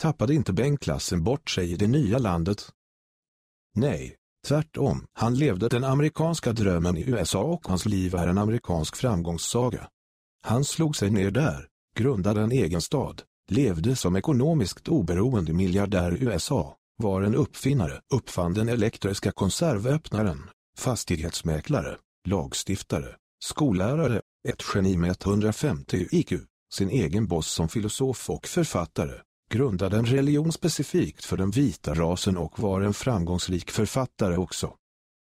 Tappade inte Bengt-klassen bort sig i det nya landet? Nej, tvärtom. Han levde den amerikanska drömmen i USA och hans liv är en amerikansk framgångssaga. Han slog sig ner där, grundade en egen stad, levde som ekonomiskt oberoende miljardär i USA, var en uppfinnare, uppfann den elektriska konservöppnaren, fastighetsmäklare, lagstiftare, skollärare, ett geni med 150 IQ, sin egen boss som filosof och författare, grundade en religion specifikt för den vita rasen och var en framgångsrik författare också.